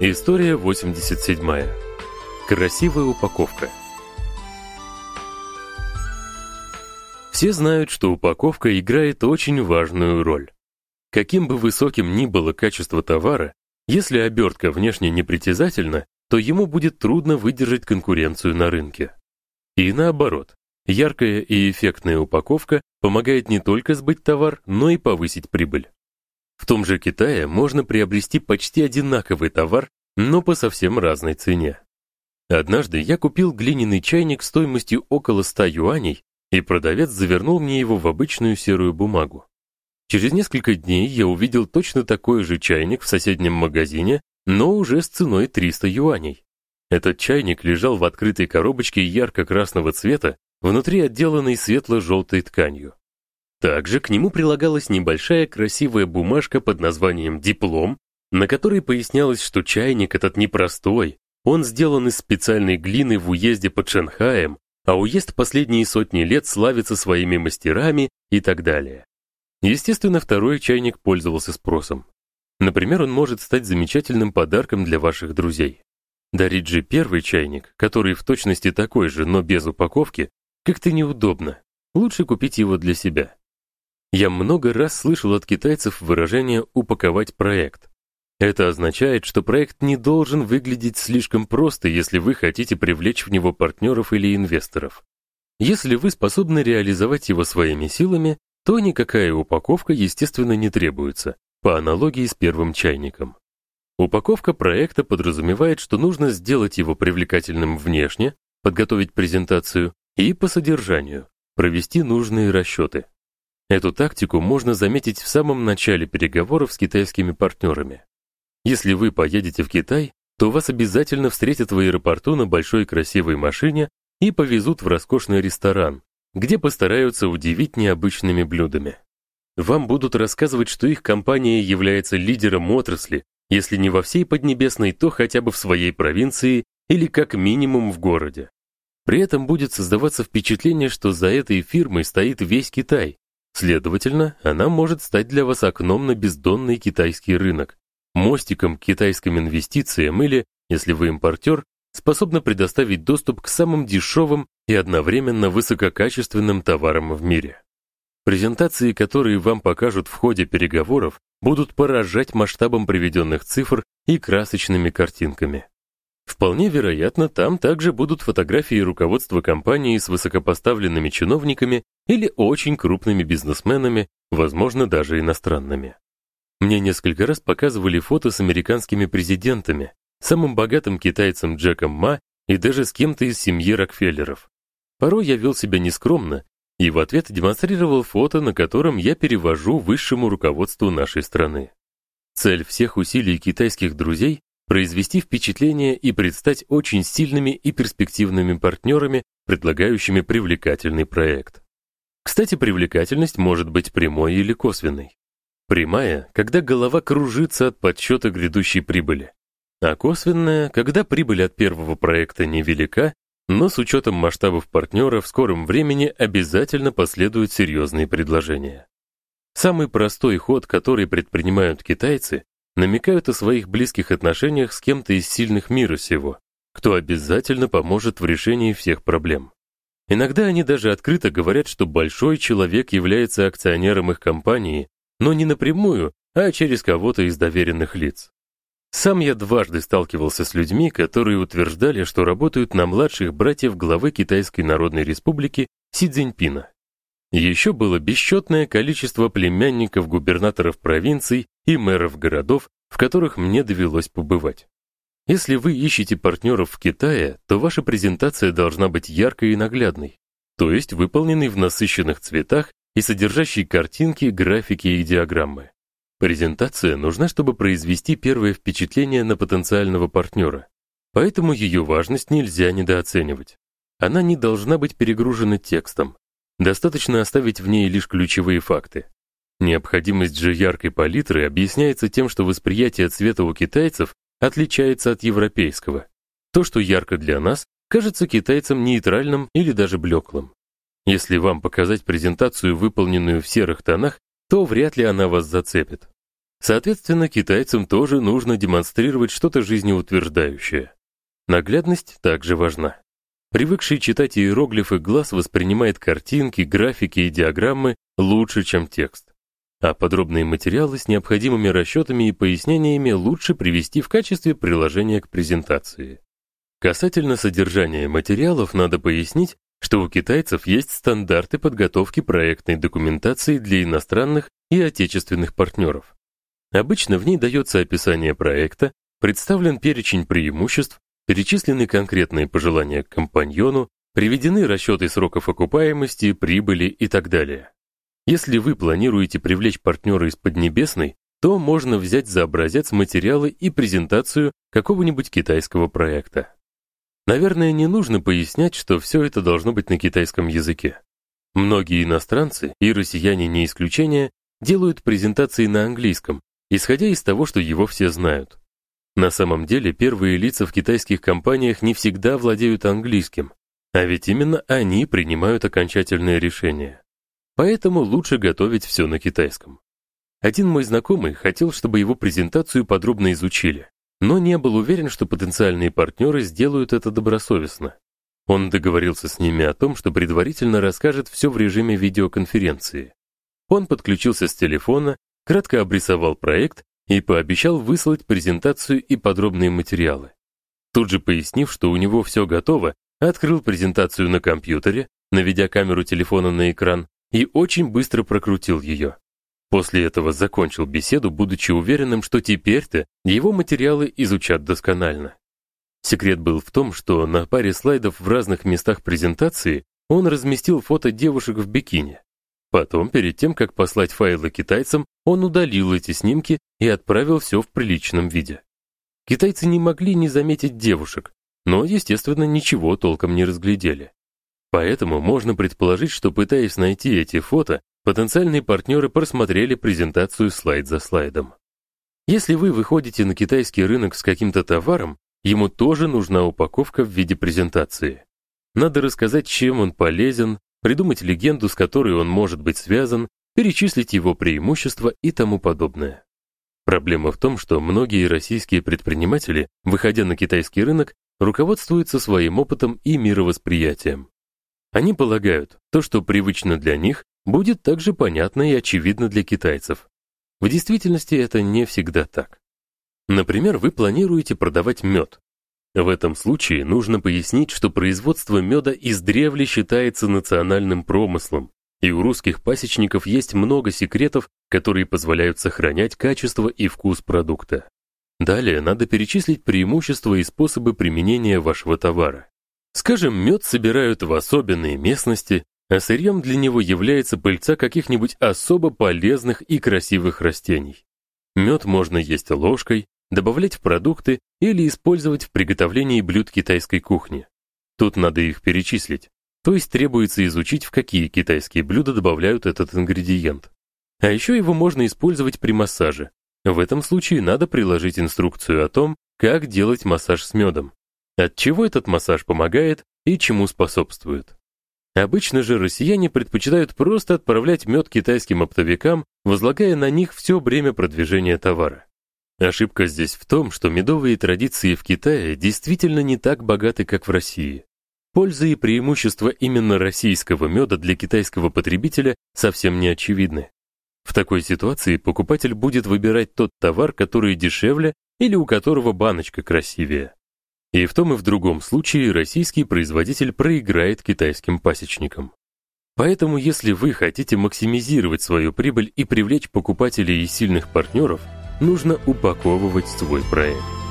История 87. Красивая упаковка. Все знают, что упаковка играет очень важную роль. Каким бы высоким ни было качество товара, если обертка внешне непритязательна, то ему будет трудно выдержать конкуренцию на рынке. И наоборот, яркая и эффектная упаковка помогает не только сбыть товар, но и повысить прибыль. В том же Китае можно приобрести почти одинаковый товар, но по совсем разной цене. Однажды я купил глиняный чайник стоимостью около 100 юаней, и продавец завернул мне его в обычную серую бумагу. Через несколько дней я увидел точно такой же чайник в соседнем магазине, но уже с ценой 300 юаней. Этот чайник лежал в открытой коробочке ярко-красного цвета, внутри отделанной светло-желтой тканью. Также к нему прилагалась небольшая красивая бумажка под названием «Диплом», на которой пояснялось, что чайник этот непростой, он сделан из специальной глины в уезде под Шанхаем, а уезд последние сотни лет славится своими мастерами и так далее. Естественно, второй чайник пользовался спросом. Например, он может стать замечательным подарком для ваших друзей. Дарить же первый чайник, который в точности такой же, но без упаковки, как-то неудобно. Лучше купить его для себя. Я много раз слышал от китайцев выражение упаковать проект. Это означает, что проект не должен выглядеть слишком просто, если вы хотите привлечь в него партнеров или инвесторов. Если вы способны реализовать его своими силами, то никакая упаковка, естественно, не требуется, по аналогии с первым чайником. Упаковка проекта подразумевает, что нужно сделать его привлекательным внешне, подготовить презентацию и по содержанию, провести нужные расчеты. Эту тактику можно заметить в самом начале переговоров с китайскими партнерами. Если вы поедете в Китай, то вас обязательно встретят в аэропорту на большой красивой машине и повезут в роскошный ресторан, где постараются удивить необычными блюдами. Вам будут рассказывать, что их компания является лидером отрасли, если не во всей Поднебесной, то хотя бы в своей провинции или как минимум в городе. При этом будет создаваться впечатление, что за этой фирмой стоит весь Китай, Следовательно, она может стать для вас окном на бездонный китайский рынок, мостиком к китайским инвестициям или, если вы импортер, способна предоставить доступ к самым дешевым и одновременно высококачественным товарам в мире. Презентации, которые вам покажут в ходе переговоров, будут поражать масштабом приведенных цифр и красочными картинками. Вполне вероятно, там также будут фотографии руководства компании с высокопоставленными чиновниками или очень крупными бизнесменами, возможно, даже иностранными. Мне несколько раз показывали фото с американскими президентами, самым богатым китайцем Джеком Ма и даже с кем-то из семьи Рокфеллеров. Порой я вел себя нескромно и в ответ демонстрировал фото, на котором я перевожу высшему руководству нашей страны. Цель всех усилий китайских друзей произвести впечатление и предстать очень сильными и перспективными партнерами, предлагающими привлекательный проект. Кстати, привлекательность может быть прямой или косвенной. Прямая, когда голова кружится от подсчета грядущей прибыли, а косвенная, когда прибыль от первого проекта невелика, но с учетом масштабов партнера в скором времени обязательно последуют серьезные предложения. Самый простой ход, который предпринимают китайцы, намекают о своих близких отношениях с кем-то из сильных мира сего, кто обязательно поможет в решении всех проблем. Иногда они даже открыто говорят, что большой человек является акционером их компании, но не напрямую, а через кого-то из доверенных лиц. Сам я дважды сталкивался с людьми, которые утверждали, что работают на младших братьев главы Китайской Народной Республики Си Цзиньпина. Еще было бесчетное количество племянников губернаторов провинций и мэров городов, в которых мне довелось побывать. Если вы ищете партнеров в Китае, то ваша презентация должна быть яркой и наглядной, то есть выполненной в насыщенных цветах и содержащей картинки, графики и диаграммы. Презентация нужна, чтобы произвести первое впечатление на потенциального партнера, поэтому ее важность нельзя недооценивать. Она не должна быть перегружена текстом, Достаточно оставить в ней лишь ключевые факты. Необходимость же яркой палитры объясняется тем, что восприятие цвета у китайцев отличается от европейского. То, что ярко для нас, кажется китайцам нейтральным или даже блеклым. Если вам показать презентацию, выполненную в серых тонах, то вряд ли она вас зацепит. Соответственно, китайцам тоже нужно демонстрировать что-то жизнеутверждающее. Наглядность также важна. Привыкший читать иероглифы глаз воспринимает картинки, графики и диаграммы лучше, чем текст. А подробные материалы с необходимыми расчетами и пояснениями лучше привести в качестве приложения к презентации. Касательно содержания материалов надо пояснить, что у китайцев есть стандарты подготовки проектной документации для иностранных и отечественных партнеров. Обычно в ней дается описание проекта, представлен перечень преимуществ, перечислены конкретные пожелания к компаньону, приведены расчеты сроков окупаемости, прибыли и так далее. Если вы планируете привлечь партнера из Поднебесной, то можно взять за образец материалы и презентацию какого-нибудь китайского проекта. Наверное, не нужно пояснять, что все это должно быть на китайском языке. Многие иностранцы, и россияне не исключение, делают презентации на английском, исходя из того, что его все знают. На самом деле, первые лица в китайских компаниях не всегда владеют английским, а ведь именно они принимают окончательные решения. Поэтому лучше готовить все на китайском. Один мой знакомый хотел, чтобы его презентацию подробно изучили, но не был уверен, что потенциальные партнеры сделают это добросовестно. Он договорился с ними о том, что предварительно расскажет все в режиме видеоконференции. Он подключился с телефона, кратко обрисовал проект и пообещал выслать презентацию и подробные материалы. Тут же пояснив, что у него все готово, открыл презентацию на компьютере, наведя камеру телефона на экран, и очень быстро прокрутил ее. После этого закончил беседу, будучи уверенным, что теперь-то его материалы изучат досконально. Секрет был в том, что на паре слайдов в разных местах презентации он разместил фото девушек в бикини. Потом, перед тем, как послать файлы китайцам, он удалил эти снимки и отправил все в приличном виде. Китайцы не могли не заметить девушек, но, естественно, ничего толком не разглядели. Поэтому можно предположить, что пытаясь найти эти фото, потенциальные партнеры просмотрели презентацию слайд за слайдом. Если вы выходите на китайский рынок с каким-то товаром, ему тоже нужна упаковка в виде презентации. Надо рассказать, чем он полезен, придумать легенду, с которой он может быть связан, перечислить его преимущества и тому подобное. Проблема в том, что многие российские предприниматели, выходя на китайский рынок, руководствуются своим опытом и мировосприятием. Они полагают, то, что привычно для них, будет также понятно и очевидно для китайцев. В действительности это не всегда так. Например, вы планируете продавать мед, в этом случае нужно пояснить, что производство меда издревле считается национальным промыслом, и у русских пасечников есть много секретов, которые позволяют сохранять качество и вкус продукта. Далее надо перечислить преимущества и способы применения вашего товара. Скажем, мед собирают в особенной местности, а сырьем для него является пыльца каких-нибудь особо полезных и красивых растений. Мед можно есть ложкой, добавлять в продукты или использовать в приготовлении блюд китайской кухни. Тут надо их перечислить. То есть требуется изучить, в какие китайские блюда добавляют этот ингредиент. А еще его можно использовать при массаже. В этом случае надо приложить инструкцию о том, как делать массаж с медом, от чего этот массаж помогает и чему способствует. Обычно же россияне предпочитают просто отправлять мед китайским оптовикам, возлагая на них все бремя продвижения товара. Ошибка здесь в том, что медовые традиции в Китае действительно не так богаты, как в России. Пользы и преимущества именно российского меда для китайского потребителя совсем не очевидны. В такой ситуации покупатель будет выбирать тот товар, который дешевле или у которого баночка красивее. И в том и в другом случае российский производитель проиграет китайским пасечникам. Поэтому, если вы хотите максимизировать свою прибыль и привлечь покупателей и сильных партнеров, нужно упаковывать свой проект.